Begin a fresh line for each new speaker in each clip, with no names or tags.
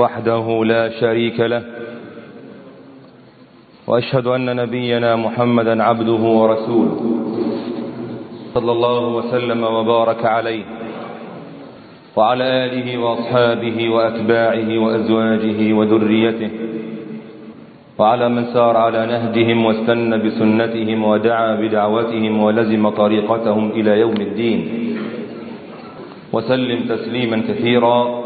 وحده لا شريك له وأشهد أن نبينا محمدا عبده ورسوله صلى الله وسلم وبارك عليه وعلى آله وأصحابه وأتباعه وأزواجه وذريته وعلى من سار على نهجهم واستنى بسنتهم ودعا بدعوتهم ولزم طريقتهم إلى يوم الدين وسلم تسليما كثيرا.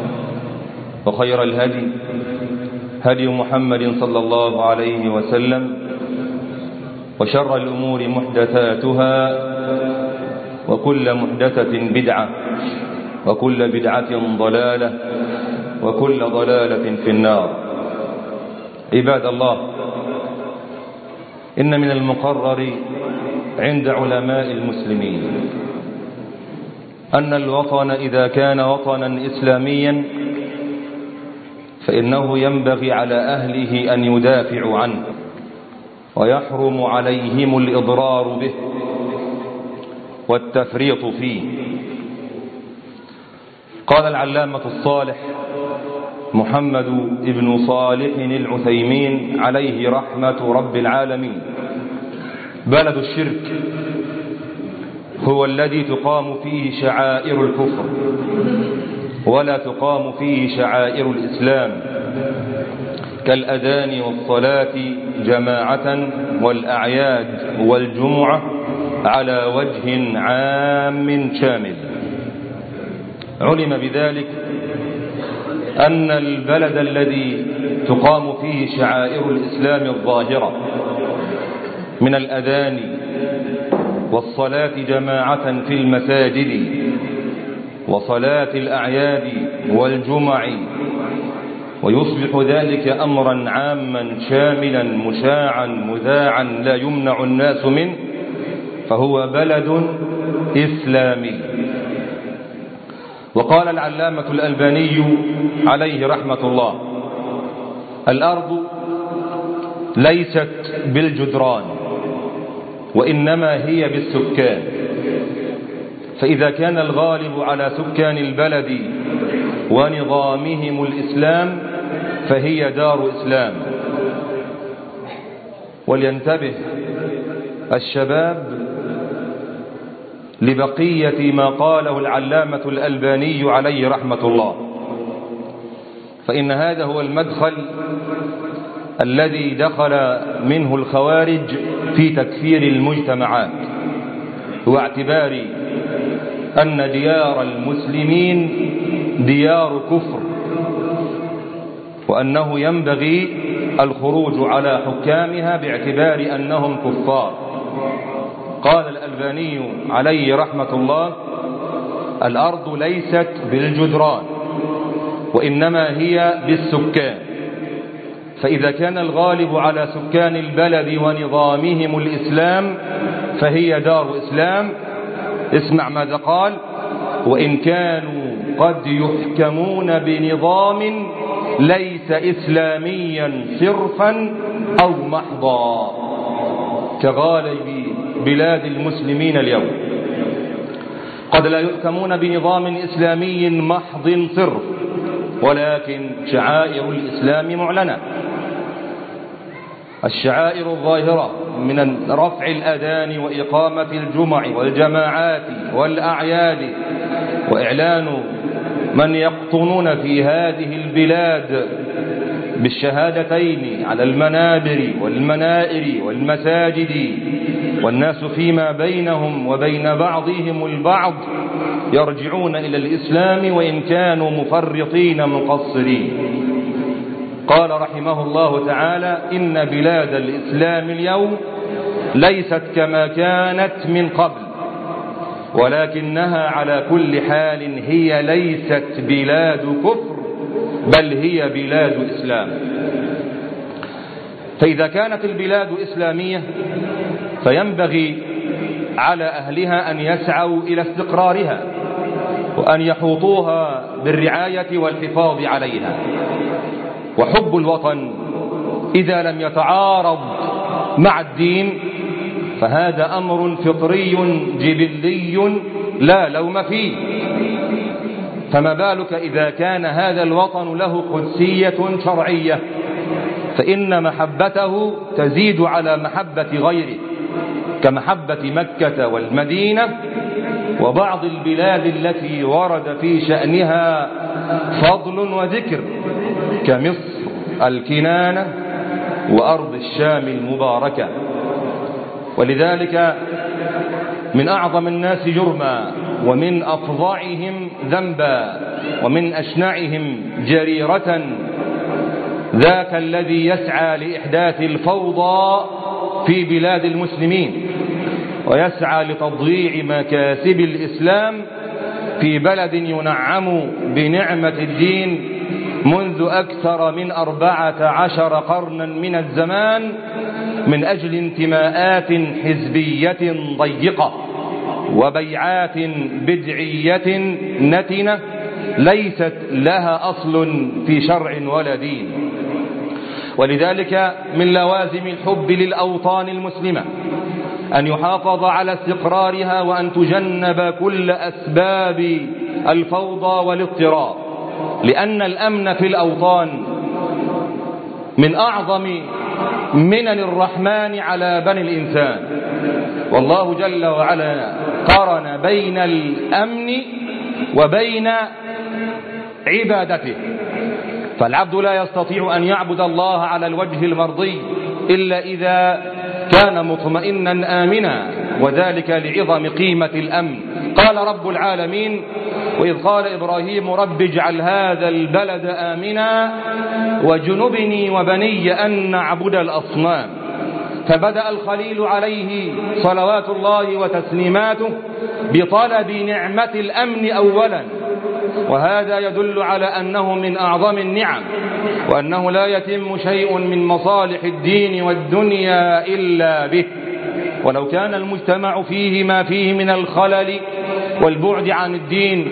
وخير الهدي هدي محمد صلى الله عليه وسلم وشر الأمور محدثاتها وكل محدثة بدعة وكل بدعة ضلالة وكل ضلالة في النار. عباد الله إن من المقرر عند علماء المسلمين أن الوطن إذا كان وطنا إسلاميا فإنه ينبغي على أهله أن يدافعوا عنه ويحرم عليهم الإضرار به والتفريط فيه. قال العلامة الصالح محمد بن صالح العثيمين عليه رحمة رب العالمين بلد الشرك هو الذي تقام فيه شعائر الكفر. ولا تقام فيه شعائر الإسلام. كالأذان والصلاة جماعة والأعياد والجمعة على وجه عام شامل. علم بذلك أن البلد الذي تقام فيه شعائر الإسلام الظاهرة من الأذان والصلاة جماعة في المساجد وصلاة الأعياد والجمع ويصبح ذلك أمرا عاما شاملا مشاعا مذاعا لا يمنع الناس منه فهو بلد إسلامي. وقال العلامة الألباني عليه رحمة الله الأرض ليست بالجدران وإنما هي بالسكان. فإذا كان الغالب على سكان البلد ونظامهم الإسلام فهي دار إسلام. ولينتبه الشباب لبقية ما قاله العلامة الألباني عليه رحمة الله. فإن هذا هو المدخل الذي دخل منه الخوارج في تكفير المجتمعات واعتبار أن ديار المسلمين ديار كفر وأنه ينبغي الخروج على حكامها باعتبار أنهم كفار. قال الألباني عليه رحمة الله الأرض ليست بالجدران وإنما هي بالسكان. فإذا كان الغالب على سكان البلد ونظامهم الإسلام فهي دار إسلام اسمع ماذا قال. وإن كانوا قد يحكمون بنظام ليس إسلاميا صرفا أو محضا. كغالب بلاد المسلمين اليوم. قد لا يحكمون بنظام إسلامي محض صرف ولكن شعائر الإسلام معلنة. الشعائر الظاهرة من رفع الأذان وإقامة الجمع والجماعات والأعياد وإعلان من يقطنون في هذه البلاد بالشهادتين على المنابر والمنائر والمساجد. والناس فيما بينهم وبين بعضهم البعض يرجعون إلى الإسلام وإن كانوا مفرطين مقصرين قال رحمه الله تعالى إن بلاد الإسلام اليوم ليست كما كانت من قبل ولكنها على كل حال هي ليست بلاد كفر بل هي بلاد إسلام. فإذا كانت البلاد إسلامية فينبغي على أهلها أن يسعوا إلى استقرارها وأن يحوطوها بالرعاية والحفاظ عليها. وحب الوطن إذا لم يتعارض مع الدين فهذا أمر فطري جبلي لا لوم فيه. فما بالك إذا كان هذا الوطن له قدسية شرعية؟ فإن محبته تزيد على محبة غيره كمحبة مكة والمدينة وبعض البلاد التي ورد في شأنها فضل وذكر. كمصر الكنانة وأرض الشام المباركة. ولذلك من أعظم الناس جرما ومن أفظعهم ذنبا ومن أشنعهم جريرة. ذاك الذي يسعى لإحداث الفوضى في بلاد المسلمين ويسعى لتضييع مكاسب الإسلام في بلد ينعم بنعمة الدين منذ أكثر من أربعة عشر قرنا من الزمان من أجل انتماءات حزبية ضيقة وبيعات بدعية نتنة ليست لها أصل في شرع ولا دين. ولذلك من لوازم الحب للأوطان المسلمة أن يحافظ على استقرارها وأن تجنب كل أسباب الفوضى والاضطراب. لأن الأمن في الأوطان من أعظم منن الرحمن على بني الإنسان. والله جل وعلا قارن بين الأمن وبين عبادته. فالعبد لا يستطيع أن يعبد الله على الوجه المرضي إلا إذا كان مطمئنا آمنا وذلك لعظم قيمة الأمن. قال رب العالمين وإذ قال إبراهيم رب اجعل هذا البلد آمنا وجنبني وبني أن نعبد الأصنام. فبدأ الخليل عليه صلوات الله وتسليماته بطلب نعمة الأمن أولا. وهذا يدل على أنه من أعظم النعم وأنه لا يتم شيء من مصالح الدين والدنيا إلا به. ولو كان المجتمع فيه ما فيه من الخلل والبعد عن الدين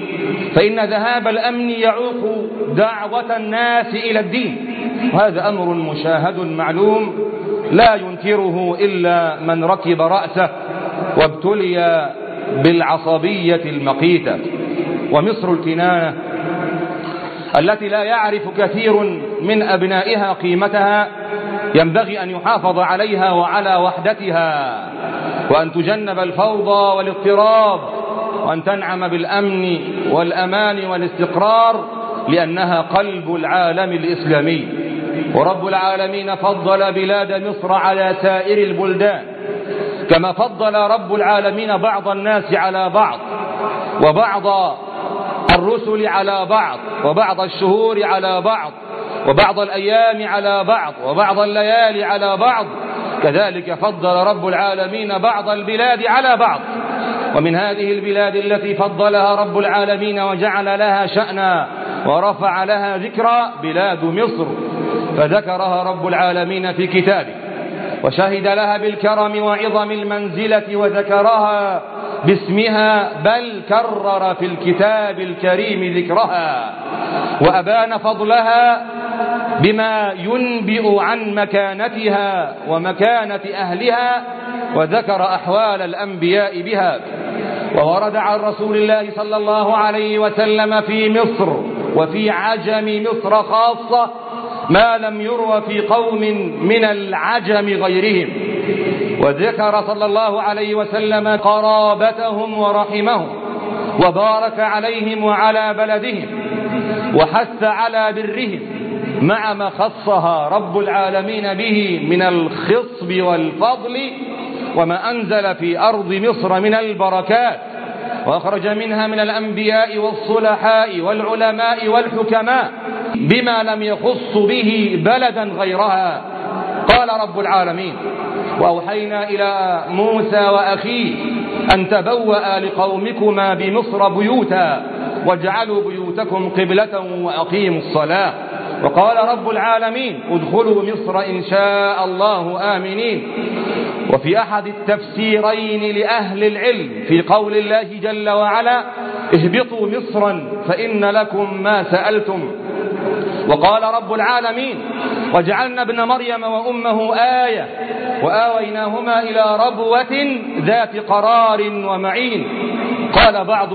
فإن ذهاب الأمن يعوق دعوة الناس إلى الدين. وهذا أمر مشاهد معلوم لا ينكره إلا من ركب رأسه وابتلي بالعصبية المقيتة. ومصر الكنانة التي لا يعرف كثير من أبنائها قيمتها ينبغي أن يحافظ عليها وعلى وحدتها. وأن تجنب الفوضى والاضطراب وأن تنعم بالأمن والأمان والاستقرار لأنها قلب العالم الإسلامي. ورب العالمين فضل بلاد مصر على سائر البلدان. كما فضل رب العالمين بعض الناس على بعض وبعض الرسل على بعض وبعض الشهور على بعض وبعض الأيام على بعض وبعض الليالي على بعض. كذلك فضل رب العالمين بعض البلاد على بعض. ومن هذه البلاد التي فضلها رب العالمين وجعل لها شأنا ورفع لها ذكرى بلاد مصر. فذكرها رب العالمين في كتابه. وشهد لها بالكرم وعظم المنزلة وذكرها باسمها بل كرر في الكتاب الكريم ذكرها. وأبان فضلها بما ينبئ عن مكانتها ومكانة أهلها وذكر أحوال الأنبياء بها. وورد عن رسول الله صلى الله عليه وسلم في مصر وفي عجم مصر خاصة ما لم يروى في قوم من العجم غيرهم. وذكر صلى الله عليه وسلم قرابتهم ورحمهم وبارك عليهم وعلى بلدهم وحث على برهم مع ما خصها رب العالمين به من الخصب والفضل وما أنزل في أرض مصر من البركات وأخرج منها من الأنبياء والصلحاء والعلماء والحكماء بما لم يخص به بلدا غيرها. قال رب العالمين وأوحينا إلى موسى وأخيه أن تبوأ لقومكما بمصر بيوتا واجعلوا بيوتكم قبلة وأقيموا الصلاة. وقال رب العالمين ادخلوا مصر إن شاء الله آمنين. وفي أحد التفسيرين لأهل العلم في قول الله جل وعلا اهبطوا مصرا فإن لكم ما سألتم. وقال رب العالمين وجعلنا ابن مريم وأمه آية وآويناهما إلى ربوة ذات قرار ومعين. قال بعض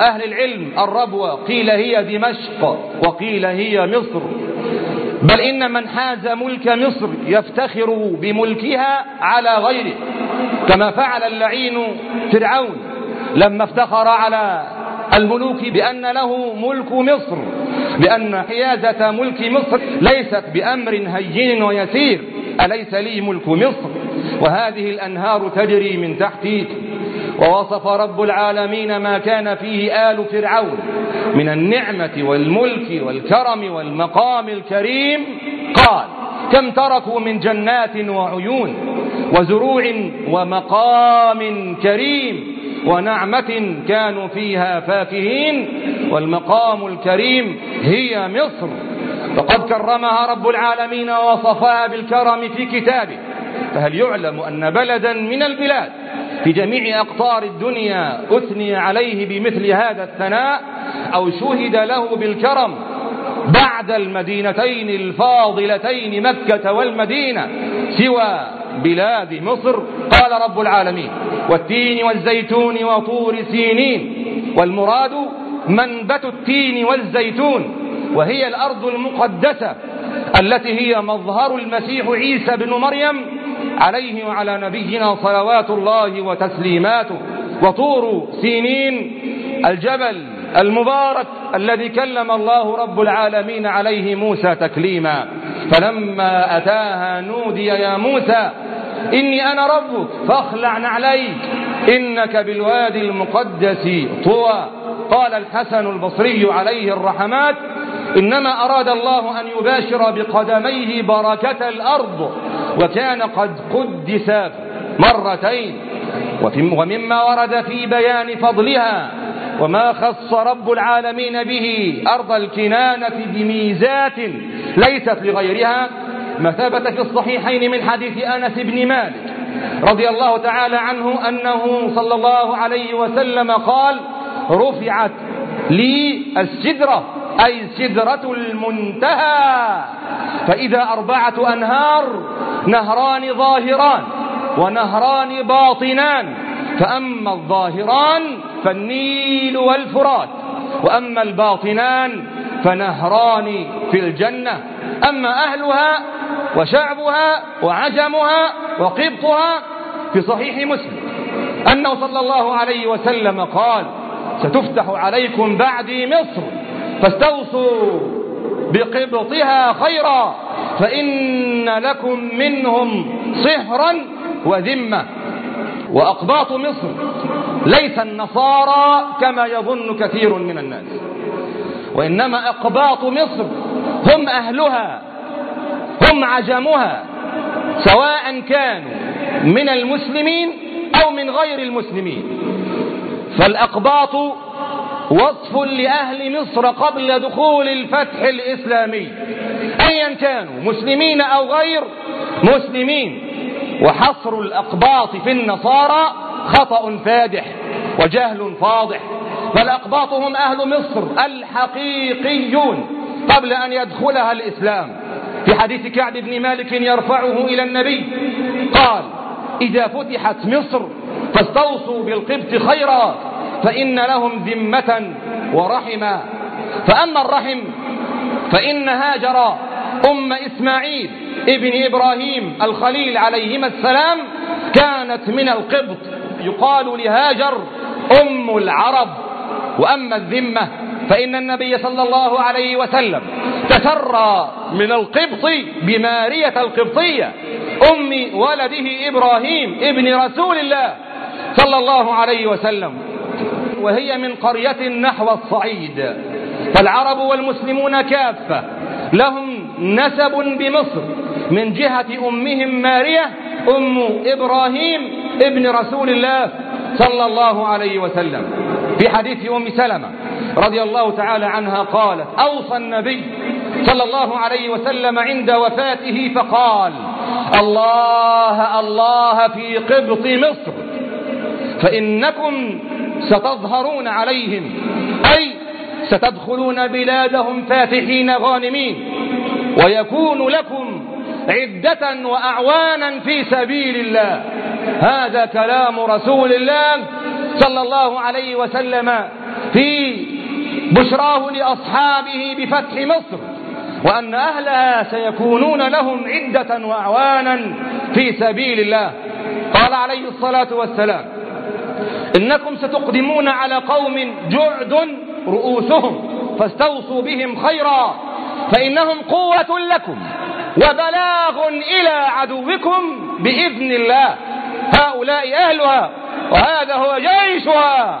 أهل العلم الربوة قيل هي دمشق وقيل هي مصر. بل إن من حاز ملك مصر يفتخر بملكها على غيره. كما فعل اللعين فرعون لما افتخر على الملوك بأن له ملك مصر بأن حيازة ملك مصر ليست بأمر هين ويسير أليس لي ملك مصر؟ وهذه الأنهار تجري من تحتي ووصف رب العالمين ما كان فيه آل فرعون من النعمة والملك والكرم والمقام الكريم قال كم تركوا من جنات وعيون وزروع ومقام كريم ونعمة كانوا فيها فاكهين والمقام الكريم هي مصر. فقد كرمها رب العالمين ووصفها بالكرم في كتابه. فهل يعلم أن بلدا من البلاد في جميع أقطار الدنيا أثني عليه بمثل هذا الثناء أو شهد له بالكرم بعد المدينتين الفاضلتين مكة والمدينة سوى بلاد مصر. قال رب العالمين والتين والزيتون وطور سينين والمراد منبت التين والزيتون وهي الأرض المقدسة التي هي مظهر المسيح عيسى بن مريم عليه وعلى نبينا صلوات الله وتسليماته. وطور سينين الجبل المبارك الذي كلم الله رب العالمين عليه موسى تكليما. فلما أتاها نودي يا موسى إني أنا ربك فاخلع نعليك إنك بالوادي المقدس طوى. قال الحسن البصري عليه الرحمات إنما أراد الله أن يباشر بقدميه بركة الأرض. وكان قد قدس مرتين. ومما ورد في بيان فضلها. وما خص رب العالمين به أرض الكنانة بميزات ليست لغيرها. ما ثبت في الصحيحين من حديث أنس بن مالك رضي الله تعالى عنه أنه صلى الله عليه وسلم قال رفعت لي السدرة. أي سدرة المنتهى. فإذا أربعة أنهار نهران ظاهران ونهران باطنان. فأما الظاهران فالنيل والفرات وأما الباطنان فنهران في الجنة. أما أهلها وشعبها وعجمها وقبطها في صحيح مسلم. أنه صلى الله عليه وسلم قال ستفتح عليكم بعدي مصر فاستوصوا بقبطها خيرا فإن لكم منهم صهرا وذمة وأقباط مصر ليس النصارى كما يظن كثير من الناس وإنما أقباط مصر هم أهلها هم عجمها سواء كانوا من المسلمين أو من غير المسلمين فالأقباط وصف لأهل مصر قبل دخول الفتح الإسلامي. أيا كانوا مسلمين أو غير مسلمين. وحصر الأقباط في النصارى خطأ فادح وجهل فاضح. فالأقباط هم أهل مصر الحقيقيون قبل أن يدخلها الإسلام. في حديث كعب بن مالك يرفعه إلى النبي قال إذا فتحت مصر فاستوصوا بالقبط خيرا. فإن لهم ذمة ورحما فأما الرحم فإن هاجر أم إسماعيل ابن إبراهيم الخليل عليهما السلام كانت من القبط. يقال لهاجر أم العرب. وأما الذمة فإن النبي صلى الله عليه وسلم تسرى من القبط بمارية القبطية. أم ولده إبراهيم ابن رسول الله صلى الله عليه وسلم. وهي من قرية نحو الصعيد. فالعرب والمسلمون كافة. لهم نسب بمصر. من جهة أمهم مارية أم إبراهيم ابن رسول الله صلى الله عليه وسلم. في حديث أم سلمة رضي الله تعالى عنها قالت أوصى النبي صلى الله عليه وسلم عند وفاته فقال الله الله في قبط مصر. فإنكم ستظهرون عليهم. أي ستدخلون بلادهم فاتحين غانمين. ويكون لكم عدة وأعوانا في سبيل الله. هذا كلام رسول الله صلى الله عليه وسلم في بشراه لأصحابه بفتح مصر. وأن أهلها سيكونون لهم عدة وأعوانا في سبيل الله. قال عليه الصلاة والسلام إنكم ستقدمون على قوم جعد رؤوسهم فاستوصوا بهم خيرا فإنهم قوة لكم وبلاغ إلى عدوكم بإذن الله. هؤلاء أهلها وهذا هو جيشها.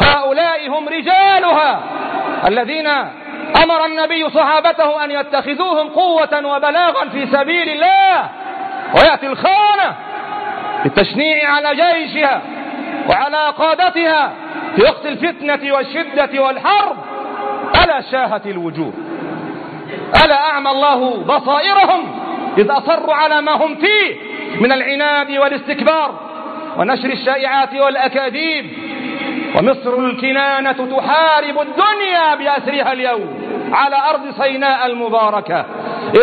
هؤلاء هم رجالها الذين أمر النبي صحابته أن يتخذوهم قوة وبلاغا في سبيل الله ويأتي الخانة للتشنيع على جيشها. وعلى قادتها في وقت الفتنة والشدة والحرب ألا شاهت الوجوه؟ ألا أعمى الله بصائرهم إذ أصروا على ما هم فيه من العناد والاستكبار ونشر الشائعات والأكاذيب؟ ومصر الكنانة تحارب الدنيا بأسرها اليوم على أرض سيناء المباركة.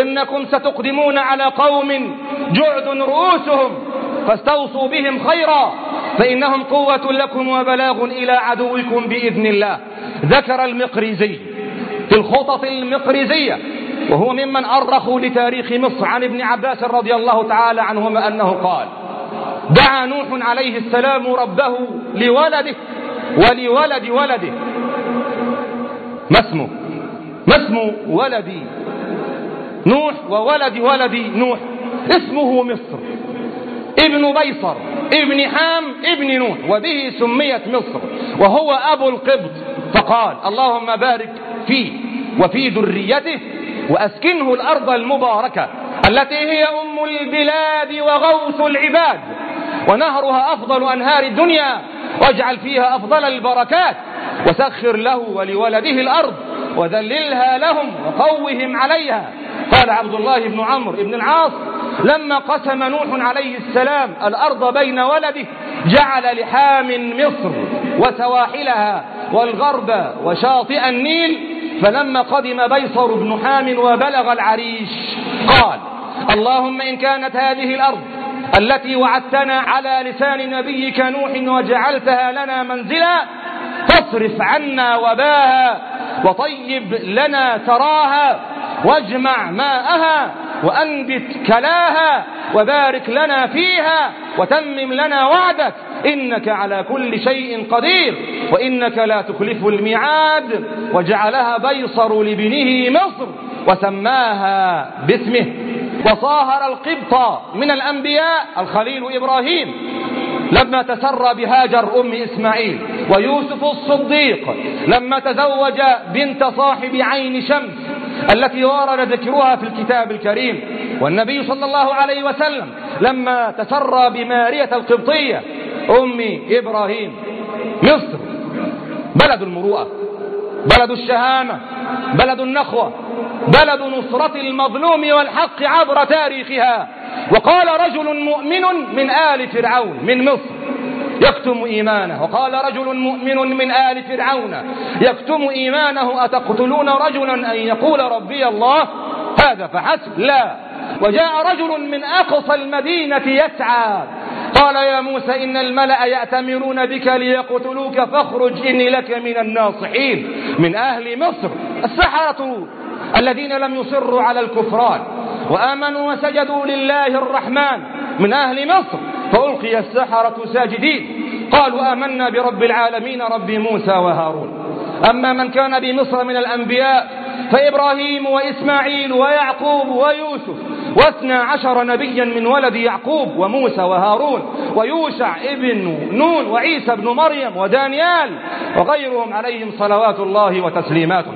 إنكم ستقدمون على قوم جعد رؤوسهم فاستوصوا بهم خيرا فإنهم قوة لكم وبلاغ إلى عدوكم بإذن الله. ذكر المقريزي في الخطط المقريزية وهو ممن أرخوا لتاريخ مصر عن ابن عباس رضي الله تعالى عنهما أنه قال دعا نوح عليه السلام ربه لولده ولولد ولده. ما اسمه؟ ما اسم ولدي؟ نوح وولد ولد نوح. اسمه مصر. ابن بيصر ابن حام ابن نوح وبه سميت مصر وهو أبو القبط. فقال اللهم بارك فيه وفي ذريته وأسكنه الأرض المباركة التي هي أم البلاد وغوث العباد ونهرها أفضل أنهار الدنيا واجعل فيها أفضل البركات وسخر له ولولده الأرض وذللها لهم وقوهم عليها. قال عبد الله بن عمرو بن العاص لما قسم نوح عليه السلام الأرض بين ولده جعل لحام مصر وسواحلها والغرب وشاطئ النيل فلما قدم بيصر بن حام وبلغ العريش قال اللهم إن كانت هذه الأرض التي وعدتنا على لسان نبيك نوح وجعلتها لنا منزلا فاصرف عنا وباها وطيب لنا تراها واجمع ماءها وأنبت كلاها وبارك لنا فيها وتمم لنا وعدك. إنك على كل شيء قدير وإنك لا تخلف الميعاد. وجعلها بيصر لبنه مصر وسماها باسمه. وصاهر القبط من الأنبياء الخليل إبراهيم. لما تسرى بهاجر أم إسماعيل ويوسف الصديق لما تزوج بنت صاحب عين شمس التي ورد ذكرها في الكتاب الكريم. والنبي صلى الله عليه وسلم لما تسرى بمارية القبطية أم إبراهيم مصر بلد المروءة بلد الشهامة بلد النخوة بلد نصرة المظلوم والحق عبر تاريخها. وقال رجل مؤمن من آل فرعون من مصر يكتم إيمانه. وقال رجل مؤمن من آل فرعون يكتم إيمانه أتقتلون رجلا أن يقول ربي الله؟ هذا فحسب. لا. وجاء رجل من أقصى المدينة يسعى. قال يا موسى إن الملأ يأتمرون بك ليقتلوك فاخرج إني لك من الناصحين من أهل مصر. السحرة الذين لم يصروا على الكفران. وآمنوا وسجدوا لله الرحمن من أهل مصر. فألقي السحرة ساجدين. قالوا آمنا برب العالمين رب موسى وهارون. أما من كان بمصر من الأنبياء فإبراهيم وإسماعيل ويعقوب ويوسف واثنى عشر نبيا من ولد يعقوب وموسى وهارون ويوشع ابن نون وعيسى بن مريم ودانيال وغيرهم عليهم صلوات الله وتسليماته.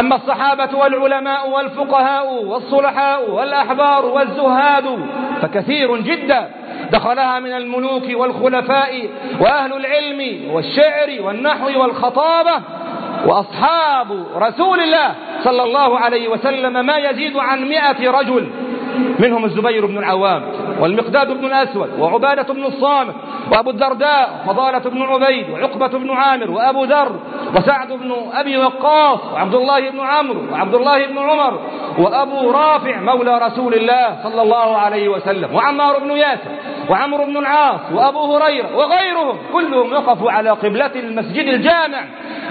أما الصحابة والعلماء والفقهاء والصلحاء والأحبار والزهاد فكثير جدا. دخلها من الملوك والخلفاء وأهل العلم والشعر والنحو والخطابة وأصحاب رسول الله صلى الله عليه وسلم ما يزيد عن مئة رجل. منهم الزبير بن العوام والمقداد بن الأسود وعبادة بن الصامت وأبو الدرداء فضالة بن عبيد وعقبة بن عامر وأبو ذر وسعد بن أبي وقاص وعبد الله بن عمرو وعبد الله بن عمر وأبو رافع مولى رسول الله صلى الله عليه وسلم وعمار بن ياسر وعمرو بن العاص وأبو هريرة وغيرهم كلهم وقفوا على قبلة المسجد الجامع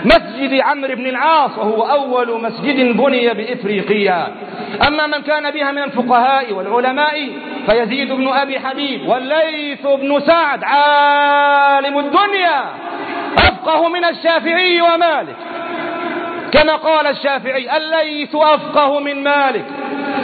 مسجد عمرو بن العاص وهو أول مسجد بني بإفريقيا. أما من كان بها من الفقهاء والعلماء فيزيد بن أبي حبيب والليث بن سعد عالم الدنيا أفقه من الشافعي ومالك. كما قال الشافعي الليث أفقه من مالك.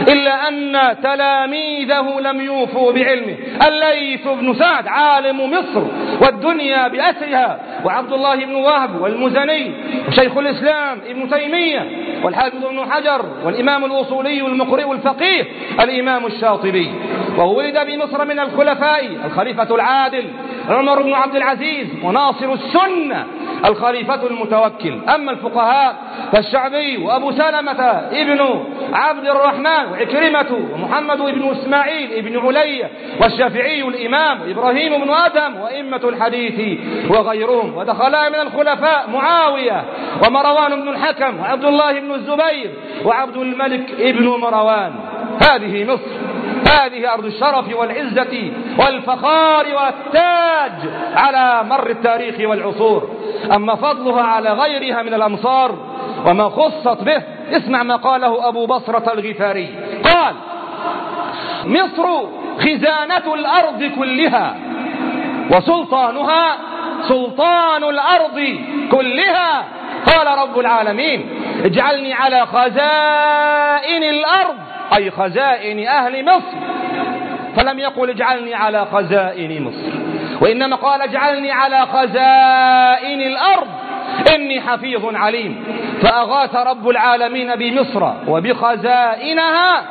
إلا أن تلاميذه لم يوفوا بعلمه. الليث بن سعد عالم مصر والدنيا بأسرها وعبد الله بن وهب والمزني وشيخ الإسلام ابن تيمية والحافظ ابن حجر والإمام الأصولي المقرئ الفقيه الإمام الشاطبي. وولد بمصر من الخلفاء الخليفة العادل عمر بن عبد العزيز وناصر السنة الخليفة المتوكل. أما الفقهاء فالشعبي وأبو سلمة ابن عبد الرحمن وعكرمة ومحمد بن إسماعيل ابن علي والشافعي الإمام إبراهيم بن آدم وإمة الحديث وغيرهم. ودخلا من الخلفاء معاوية ومروان بن الحكم وعبد الله بن الزبير وعبد الملك ابن مروان. هذه مصر. هذه أرض الشرف والعزة والفخار والتاج على مر التاريخ والعصور. أما فضلها على غيرها من الأمصار وما خصت به اسمع ما قاله أبو بصرة الغفاري. قال مصر خزانة الأرض كلها وسلطانها سلطان الأرض كلها. قال رب العالمين اجعلني على خزائن الأرض أي خزائن أهل مصر. فلم يقل اجعلني على خزائن مصر. وإنما قال اجعلني على خزائن الأرض. إني حفيظ عليم. فأغاث رب العالمين بمصر وبخزائنها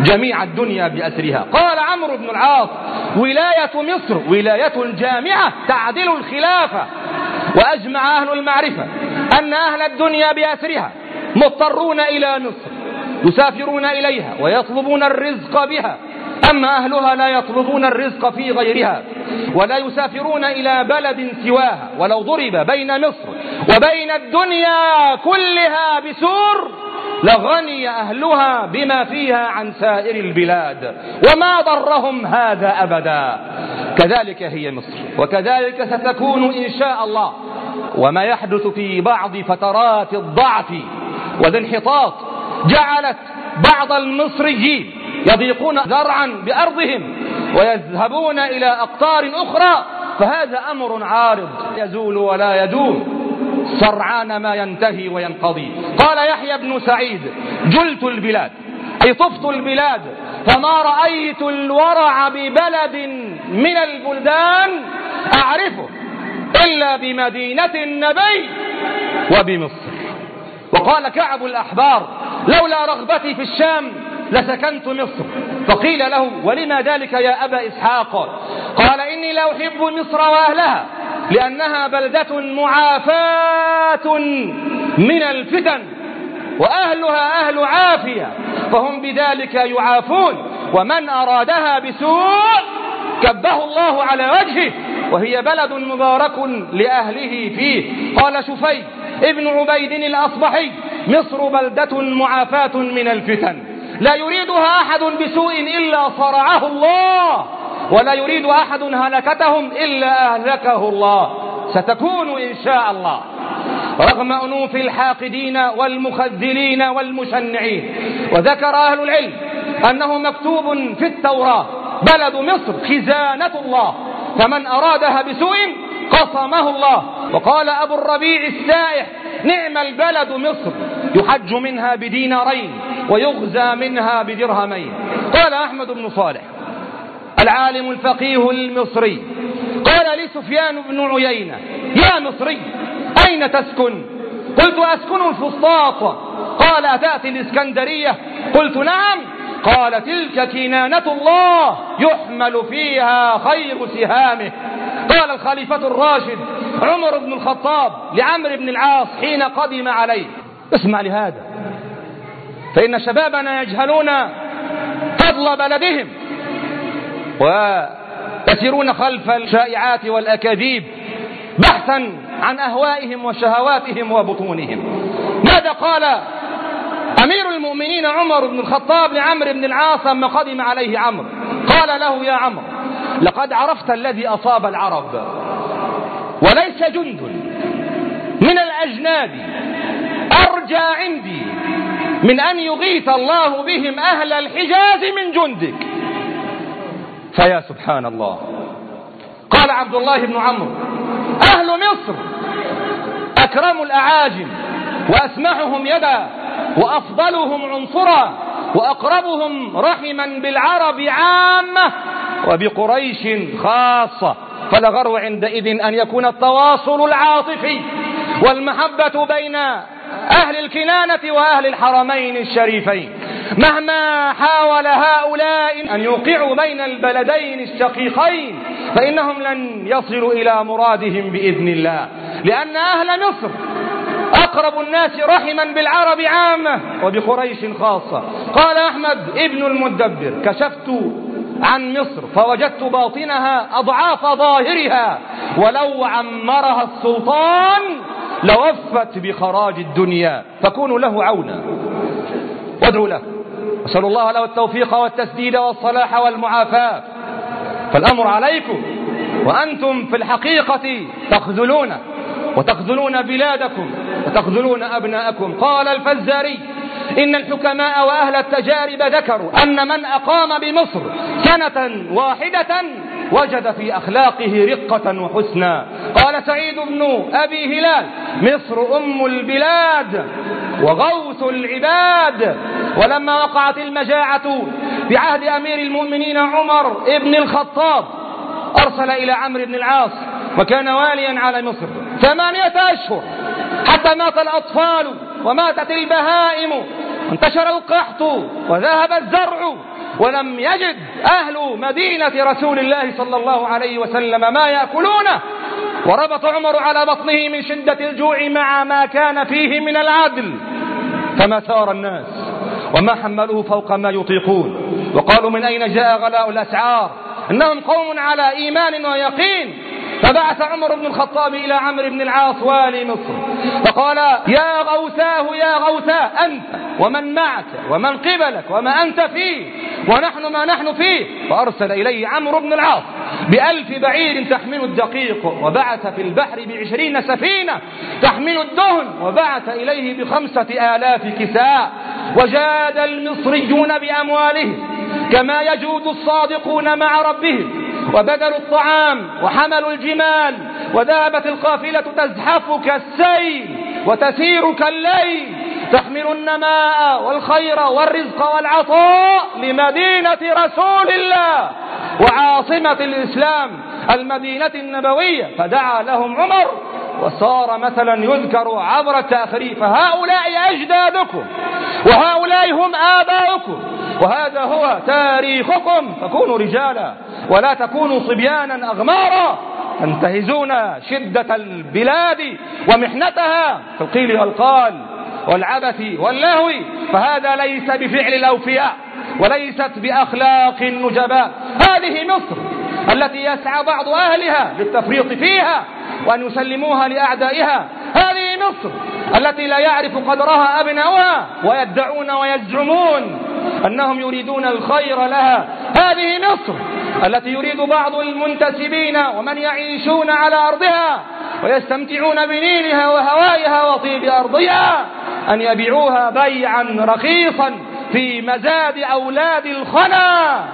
جميع الدنيا بأسرها. قال عمرو بن العاص ولاية مصر ولاية جامعة تعدل الخلافة وأجمع أهل المعرفة أن أهل الدنيا بأسرها مضطرون إلى مصر. يسافرون إليها ويطلبون الرزق بها. أما أهلها لا يطلبون الرزق في غيرها ولا يسافرون إلى بلد سواها. ولو ضرب بين مصر وبين الدنيا كلها بسور لغني أهلها بما فيها عن سائر البلاد. وما ضرهم هذا أبدا. كذلك هي مصر وكذلك ستكون إن شاء الله. وما يحدث في بعض فترات الضعف والانحطاط جعلت بعض المصريين يضيقون ذرعا بأرضهم ويذهبون إلى أقطار أخرى فهذا أمر عارض يزول ولا يدوم سرعان ما ينتهي وينقضي. قال يحيى بن سعيد جلت البلاد أي طفت البلاد فما رأيت الورع ببلد من البلدان أعرفه إلا بمدينة النبي وبمصر. وقال كعب الأحبار لولا رغبتي في الشام لسكنت مصر. فقيل له ولما ذلك يا أبا إسحاق؟ قال إني لا أحب مصر وأهلها لأنها بلدة معافاة من الفتن وأهلها أهل عافية فهم بذلك يعافون ومن أرادها بسوء كبه الله على وجهه وهي بلد مبارك لأهله فيه. قال شفي ابن عبيد الأصبحي مصر بلدة معافاة من الفتن. لا يريدها أحد بسوء إلا صرعه الله ولا يريد أحد هلكتهم إلا أهلكه الله. ستكون إن شاء الله. رغم أنوف الحاقدين والمخذلين والمشنعين وذكر أهل العلم أنه مكتوب في التوراة بلد مصر خزانة الله. فمن أرادها بسوء قصمه الله. وقال أبو الربيع السائح نعم البلد مصر يحج منها بدينارين ويغزى منها بدرهمين. قال أحمد بن صالح العالم الفقيه المصري. قال لي سفيان بن عيينة يا مصري أين تسكن؟ قلت أسكن الفسطاط. قال أتأتي الإسكندرية؟ قلت نعم. قال تلك كنانة الله يحمل فيها خير سهامه. قال الخليفة الراشد عمر بن الخطاب لعمر بن العاص حين قدم عليه. اسمع لهذا. فإن شبابنا يجهلون فضل بلدهم ويسيرون خلف الشائعات والأكاذيب بحثا عن أهوائهم وشهواتهم وبطونهم. ماذا قال أمير المؤمنين عمر بن الخطاب لعمر بن العاص لما قدم عليه عمرو قال له يا عمرو لقد عرفت الذي أصاب العرب وليس جند من الأجناد أرجى عندي من أن يغيث الله بهم أهل الحجاز من جندك. فيا سبحان الله قال عبد الله بن عمرو أهل مصر أكرم الأعاجم وأسمحهم يدا وأفضلهم عنصرا وأقربهم رحما بالعرب عامة وبقريش خاصة. فلغرو عندئذ أن يكون التواصل العاطفي والمحبة بين أهل الكنانة وأهل الحرمين الشريفين. مهما حاول هؤلاء أن يوقعوا بين البلدين الشقيقين فإنهم لن يصلوا إلى مرادهم بإذن الله. لأن أهل مصر أقرب الناس رحما بالعرب عامة وبقريش خاصة. قال أحمد ابن المدبر كشفت عن مصر فوجدت باطنها أضعاف ظاهرها ولو عمرها السلطان لوفت بخراج الدنيا. فكونوا له عونا. وادعوا له. أسأل الله له التوفيق والتسديد والصلاح والمعافاة. فالأمر عليكم وأنتم في الحقيقة تخذلون. وتخذلون بلادكم وتخذلون أبناءكم. قال الفزاري إن الحكماء وأهل التجارب ذكروا أن من أقام بمصر سنة واحدة وجد في أخلاقه رقة وحسنا قال سعيد بن أبي هلال مصر أم البلاد وغوث العباد. ولما وقعت المجاعة في عهد أمير المؤمنين عمر بن الخطاب أرسل إلى عمرو بن العاص وكان واليا على مصر. ثمانية أشهر حتى مات الأطفال وماتت البهائم. انتشر القحط وذهب الزرع ولم يجد أهل مدينة رسول الله صلى الله عليه وسلم ما يأكلونه. وربط عمر على بطنه من شدة الجوع مع ما كان فيه من العدل. فما ثار الناس وما حملوه فوق ما يطيقون. وقالوا من أين جاء غلاء الأسعار؟ إنهم قوم على إيمان ويقين. فبعث عمر بن الخطاب إلى عمرو بن العاص والي مصر فقال يا غوثاه يا غوثاه أنت ومن معك ومن قبلك وما أنت فيه ونحن ما نحن فيه. فأرسل إليه عمرو بن العاص بألف بعير تحمل الدقيق وبعث في البحر بعشرين سفينة تحمل الدهن وبعث إليه بخمسة آلاف كساء وجاد المصريون بأموالهم كما يجود الصادقون مع ربهم. وبدلوا الطعام وحملوا الجمال وذهبت القافلة تزحف كالسيل وتسير كالليل تحمل النماء والخير والرزق والعطاء لمدينة رسول الله وعاصمة الإسلام المدينة النبوية. فدعا لهم عمر وصار مثلا يذكر عبر التأخري فهؤلاء أجدادكم وهؤلاء هم آباؤكم وهذا هو تاريخكم. فكونوا رجالا. ولا تكونوا صبيانا أغمارا. تنتهزون شدة البلاد ومحنتها في القيل والقال والعبث واللهو. فهذا ليس بفعل الأوفياء وليست بأخلاق النجباء. هذه مصر التي يسعى بعض أهلها للتفريط فيها وأن يسلموها لأعدائها. هذه مصر التي لا يعرف قدرها أبناؤها ويدعون ويزعمون أنهم يريدون الخير لها. هذه مصر التي يريد بعض المنتسبين ومن يعيشون على أرضها ويستمتعون بنيلها وهوائها وطيب أرضها أن يبيعوها بيعا رخيصا في مزاد أولاد الخنا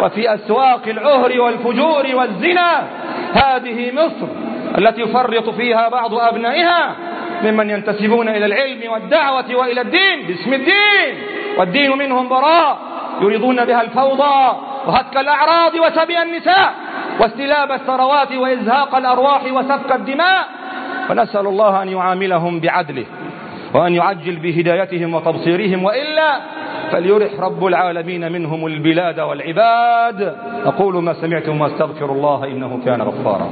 وفي أسواق العهر والفجور والزنا. هذه مصر التي يفرط فيها بعض أبنائها ممن ينتسبون إلى العلم والدعوة وإلى الدين. باسم الدين. والدين منهم براء. يريدون بها الفوضى وهتك الأعراض وسبي النساء واستلاب الثروات وإزهاق الأرواح وسفك الدماء. فنسأل الله أن يعاملهم بعدله وأن يعجل بهدايتهم وتبصيرهم وإلا فليرح رب العالمين منهم البلاد والعباد. أقول ما سمعتم واستغفر الله إنه كان غفارا.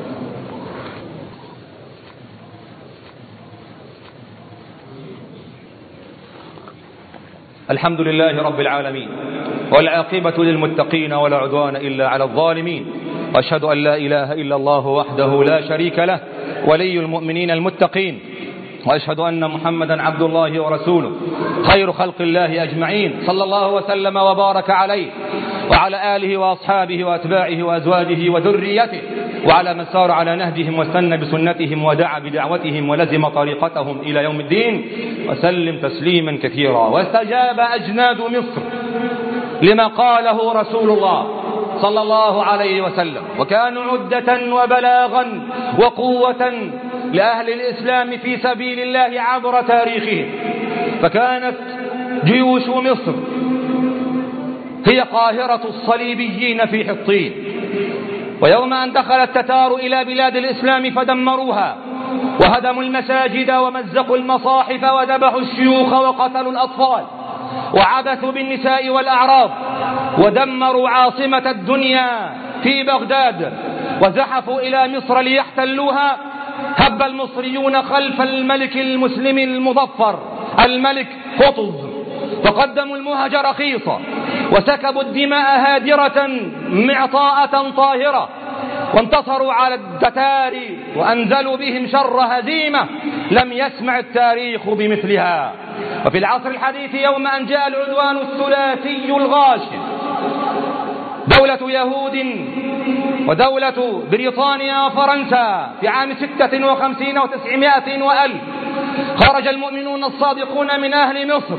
الحمد لله رب العالمين. والعاقبة للمتقين ولا عدوان إلا على الظالمين. وأشهد أن لا إله إلا الله وحده لا شريك له ولي المؤمنين المتقين. وأشهد أن محمدا عبد الله ورسوله خير خلق الله أجمعين. صلى الله وسلم وبارك عليه وعلى آله وأصحابه وأتباعه وأزواجه وذريته وعلى من سار على نهجهم واستنى بسنتهم ودعا بدعوتهم ولزم طريقتهم إلى يوم الدين وسلم تسليما كثيرا. واستجاب أجناد مصر. لما قاله رسول الله صلى الله عليه وسلم. وكانوا عدة وبلاغا وقوة لأهل الإسلام في سبيل الله عبر تاريخهم. فكانت جيوش مصر هي قاهرة الصليبيين في حطين. ويوم أن دخل التتار إلى بلاد الإسلام فدمروها وهدموا المساجد ومزقوا المصاحف وذبحوا الشيوخ وقتلوا الأطفال. وعبثوا بالنساء والأعراض ودمروا عاصمة الدنيا في بغداد وزحفوا إلى مصر ليحتلوها. هب المصريون خلف الملك المسلم المظفر الملك قطز. فقدموا المهج رخيصا وسكبوا الدماء هادرة معطاءة طاهرة. وانتصروا على التتار وأنزلوا بهم شر هزيمة. لم يسمع التاريخ بمثلها. وفي العصر الحديث يوم أن جاء العدوان الثلاثي الغاشم. دولة يهود ودولة بريطانيا وفرنسا في عام ستة وخمسين وتسعمائة وألف خرج المؤمنون الصادقون من أهل مصر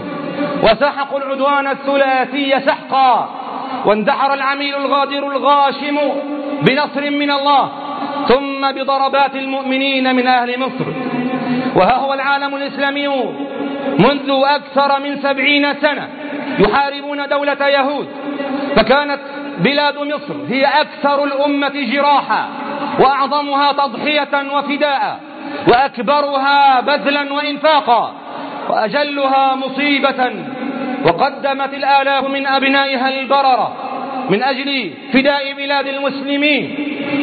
وسحقوا العدوان الثلاثي سحقا واندحر العميل الغادر الغاشم بنصر من الله ثم بضربات المؤمنين من أهل مصر. وها هو العالم الإسلامي منذ أكثر من سبعين سنة يحاربون دولة يهود فكانت بلاد مصر هي أكثر الأمة جراحا وأعظمها تضحية وفداء وأكبرها بذلا وإنفاقا وأجلها مصيبة وقدمت الآلاف من أبنائها البررة من أجل فداء بلاد المسلمين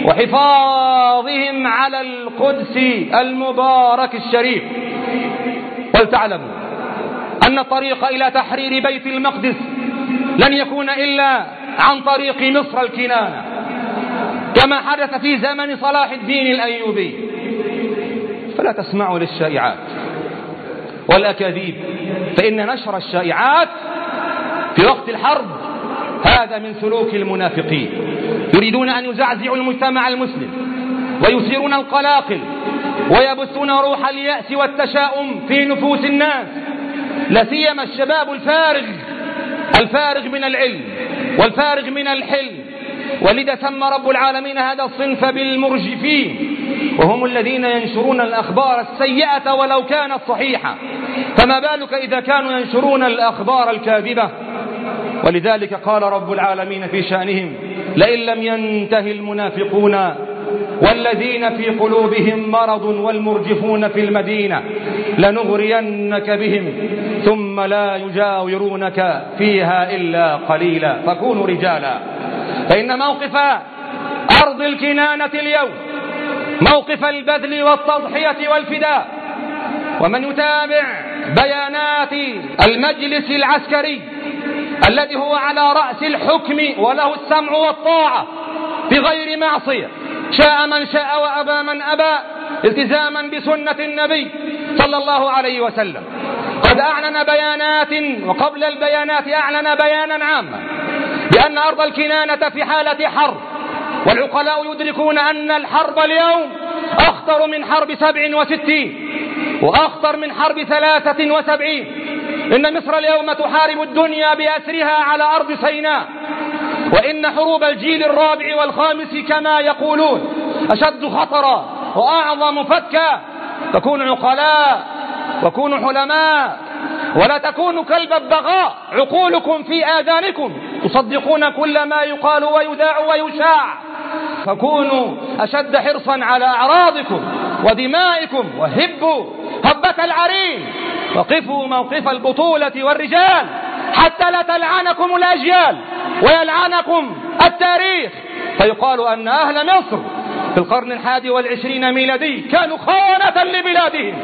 وحفاظهم على القدس المبارك الشريف. ولتعلموا أن الطريق إلى تحرير بيت المقدس لن يكون إلا عن طريق مصر الكنانة كما حدث في زمن صلاح الدين الأيوبي. فلا تسمعوا للشائعات والأكاذيب فإن نشر الشائعات في وقت الحرب هذا من سلوك المنافقين. يريدون أن يزعزعوا المجتمع المسلم ويثيرون القلاقل ويبثون روح اليأس والتشاؤم في نفوس الناس. لا سيما الشباب الفارغ الفارغ من العلم والفارغ من الحلم. ولذا سمى رب العالمين هذا الصنف بالمرجفين. وهم الذين ينشرون الأخبار السيئة ولو كانت صحيحة. فما بالك إذا كانوا ينشرون الأخبار الكاذبة؟ ولذلك قال رب العالمين في شأنهم لئن لم ينتهي المنافقون والذين في قلوبهم مرض والمرجفون في المدينة لنغرينك بهم ثم لا يجاورونك فيها إلا قليلا. فكونوا رجالا. فإن موقف أرض الكنانة اليوم موقف البذل والتضحية والفداء ومن يتابع بيانات المجلس العسكري الذي هو على رأس الحكم وله السمع والطاعة بغير معصية شاء من شاء وأبى من أبى التزاما بسنة النبي صلى الله عليه وسلم. قد أعلن بيانات وقبل البيانات أعلن بيانا عاما بأن أرض الكنانة في حالة حرب والعقلاء يدركون أن الحرب اليوم أخطر من حرب سبع وستين وأخطر من حرب ثلاثة وسبعين. إن مصر اليوم تحارب الدنيا بأسرها على أرض سيناء. وإن حروب الجيل الرابع والخامس كما يقولون أشد خطرا وأعظم فتكا فكونوا عقلاء وكونوا حلماء ولا تكونوا كلب البغاء. عقولكم في آذانكم. تصدقون كل ما يقال ويذاع ويشاع. فكونوا أشد حرصا على أعراضكم ودمائكم. وهبوا هبة العرين. وقفوا موقف البطولة والرجال حتى لا تلعنكم الأجيال. ويلعنكم التاريخ. فيقال أن أهل مصر في القرن الحادي والعشرين ميلادي كانوا خونة لبلادهم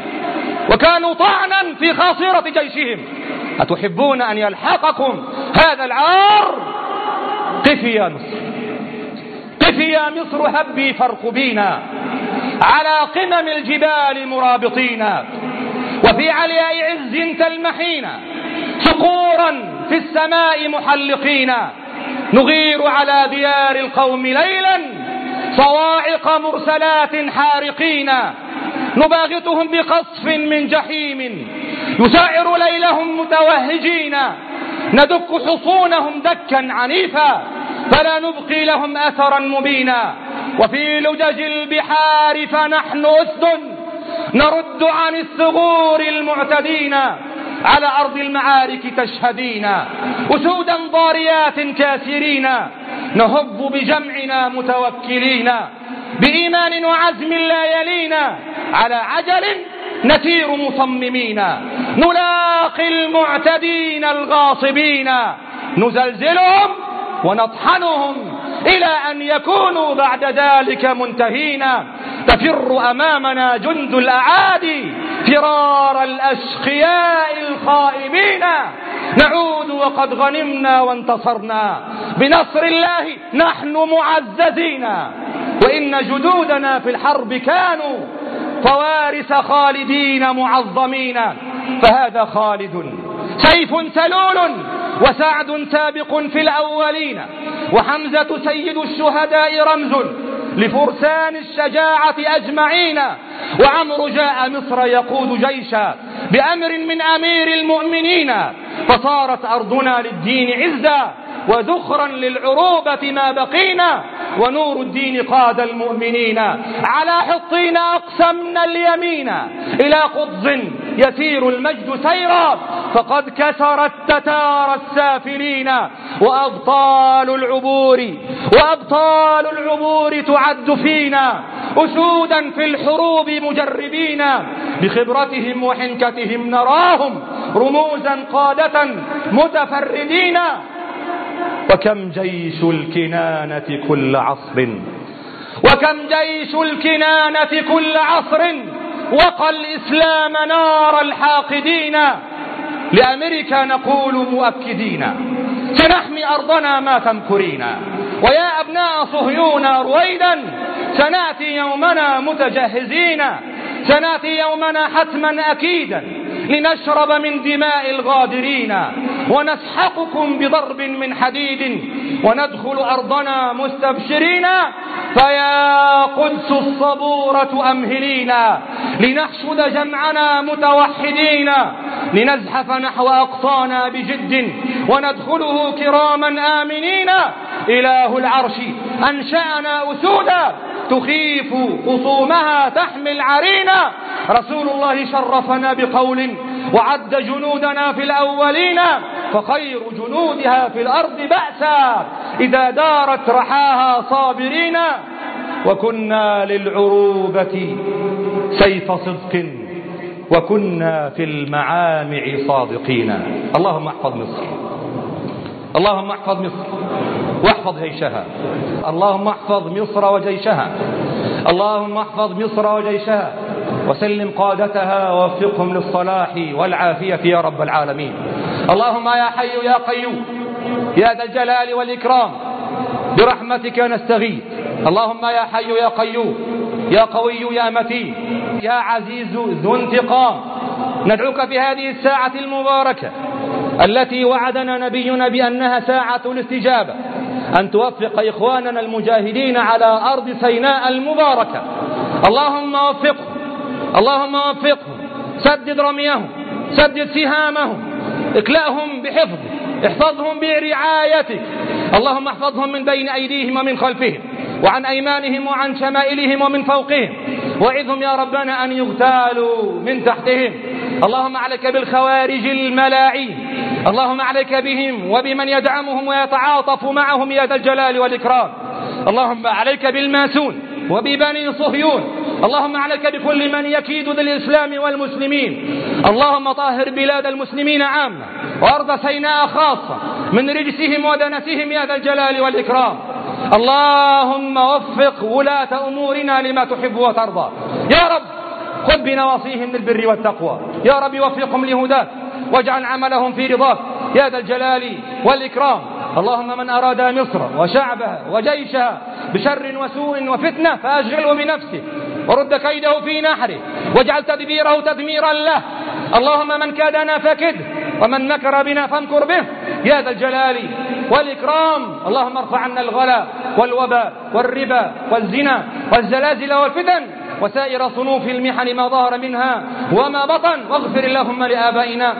وكانوا طعنا في خاصرة جيشهم. أتحبون أن يلحقكم هذا العار؟ قفي يا مصر. قفي يا مصر هبي فارقبينا على قمم الجبال مرابطين. وفي علياء عز تلمحين. صقورا في السماء محلقين. نغير على ديار القوم ليلا صواعق مرسلات حارقين. نباغتهم بقصف من جحيم. يسعر ليلهم متوهجين. ندك حصونهم دكا عنيفا فلا نبقي لهم أثرا مبينا. وفي لجج البحار فنحن أسد. نرد عن الثغور المعتدين. على أرض المعارك تشهدين أسودا ضاريات كاسرين نهب بجمعنا متوكلين بإيمان وعزم لا يلينا على عجل نسير مصممين نلاقي المعتدين الغاصبين نزلزلهم ونطحنهم إلى أن يكونوا بعد ذلك منتهين تفر أمامنا جند الأعادي فرار الأشقياء الخائبين. نعود وقد غنمنا وانتصرنا. بنصر الله نحن معززين. وإن جدودنا في الحرب كانوا فوارس خالدين معظمين. فهذا خالد. سيف سلول وسعد سابق في الأولين. وحمزة سيد الشهداء رمز. لفرسان الشجاعة أجمعين. وعمر جاء مصر يقود جيشا بأمر من أمير المؤمنين. فصارت أرضنا للدين عزا. وذخرا للعروبة ما بقينا. ونور الدين قاد المؤمنين. على حطين أقسمنا اليمين. إلى قطز يسير المجد سيرا. فقد كسرت تتار السافلين. وأبطال العبور وأبطال العبور تعد فينا. أسودا في الحروب مجربين. بخبرتهم وحنكتهم نراهم. رموزا قادة متفردين. وكم جيش الكنانة كل عصر؟ وكم جيش الكنانة كل عصر؟ وقى الإسلام نار الحاقدين. لأمريكا نقول مؤكدين. سنحمي أرضنا ما تمكرين. ويا أبناء صهيون رويدا سنأتي يومنا متجهزين. سنأتي يومنا حتما أكيدا. لنشرب من دماء الغادرين. ونسحقكم بضرب من حديد وندخل أرضنا مستبشرين فيا قدس الصبورة أمهلينا لنحشد جمعنا متوحدين لنزحف نحو أقصانا بجد وندخله كراما آمنين إله العرش أنشأنا أسودا تخيف خصومها تحمل عرينا رسول الله شرفنا بقول وعد جنودنا في الأولين فخير جنودها في الأرض بأسا. إذا دارت رحاها صابرين وكنا للعروبة سيف صدق وكنا في المعامع صادقين. اللهم احفظ مصر. اللهم احفظ مصر. واحفظ جيشها. اللهم احفظ مصر وجيشها. اللهم احفظ مصر وجيشها. وسلم قادتها ووفقهم للصلاح والعافية يا رب العالمين. اللهم يا حي يا قيوم يا ذا الجلال والإكرام برحمتك نستغيث اللهم يا حي يا قيوم يا قوي يا متين يا عزيز ذو انتقام. ندعوك في هذه الساعة المباركة التي وعدنا نبينا بأنها ساعة الاستجابة أن توفق إخواننا المجاهدين على أرض سيناء المباركة. اللهم وفقهم اللهم وفقهم سدد رميهم سدد سهامهم اكلأهم بحفظك احفظهم برعايتك. اللهم احفظهم من بين أيديهم ومن خلفهم وعن أيمانهم وعن شمائلهم ومن فوقهم. وعظهم يا ربنا أن يغتالوا من تحتهم. اللهم عليك بالخوارج الملاعين. اللهم عليك بهم وبمن يدعمهم ويتعاطف معهم يا ذا الجلال والإكرام. اللهم عليك بالماسون وببني صهيون. اللهم عليك بكل من يكيد للإسلام والمسلمين. اللهم طهر بلاد المسلمين عامة. وأرض سيناء خاصة. من رجسهم ودنسهم يا ذا الجلال والإكرام. اللهم وفق ولاة أمورنا لما تحب وترضى. يا رب خذ بنواصيهم للبر والتقوى. يا رب وفقهم لهداك. واجعل عملهم في رضاك. يا ذا الجلال والإكرام. اللهم من أراد مصر وشعبها وجيشها بشر وسوء وفتنة فأشغله بنفسه ورد كيده في نحره واجعل تدبيره تدميرا له. اللهم من كادنا فكده ومن مكر بنا فامكر به. يا ذا الجلال والإكرام. اللهم ارفع عنا الغلا والوباء والربا والزنا والزلازل والفتن وسائر صنوف المحن ما ظهر منها وما بطن. واغفر اللهم لآبائنا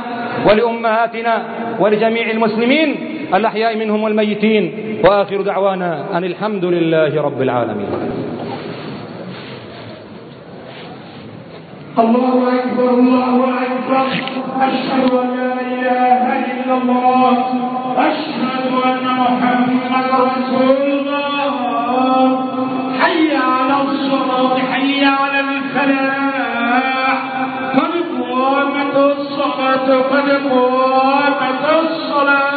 ولأمهاتنا ولجميع المسلمين. الأحياء منهم والميتين وآخر دعوانا أن الحمد لله رب العالمين.
الله أكبر الله أكبر. أشهد أن لا إله إلا الله. أشهد أن محمدا رسول الله. حي على الصلاة حي على الفلاح. قد قامت الصلاة قد قامت الصلاة.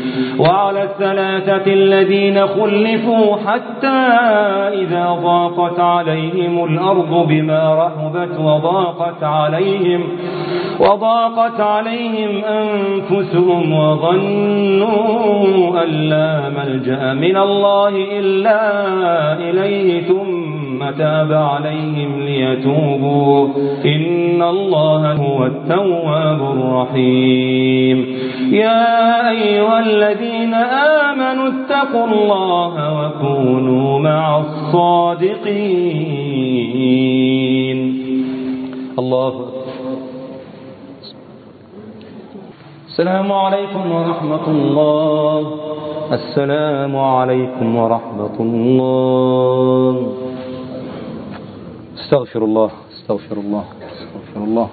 وعلى الثلاثة الذين خلفوا حتى إذا ضاقت عليهم الأرض بما رحبت وضاقت عليهم وضاقت عليهم أنفسهم وظنوا أن لا ملجأ من الله إلا إليه ثم تاب عليهم ليتوبوا إن الله هو التواب الرحيم يا أيها الذين آمنوا اتقوا الله وكونوا مع الصادقين. الله السلام عليكم ورحمة الله. السلام عليكم ورحمة الله. استغفر الله استغفر الله استغفر الله.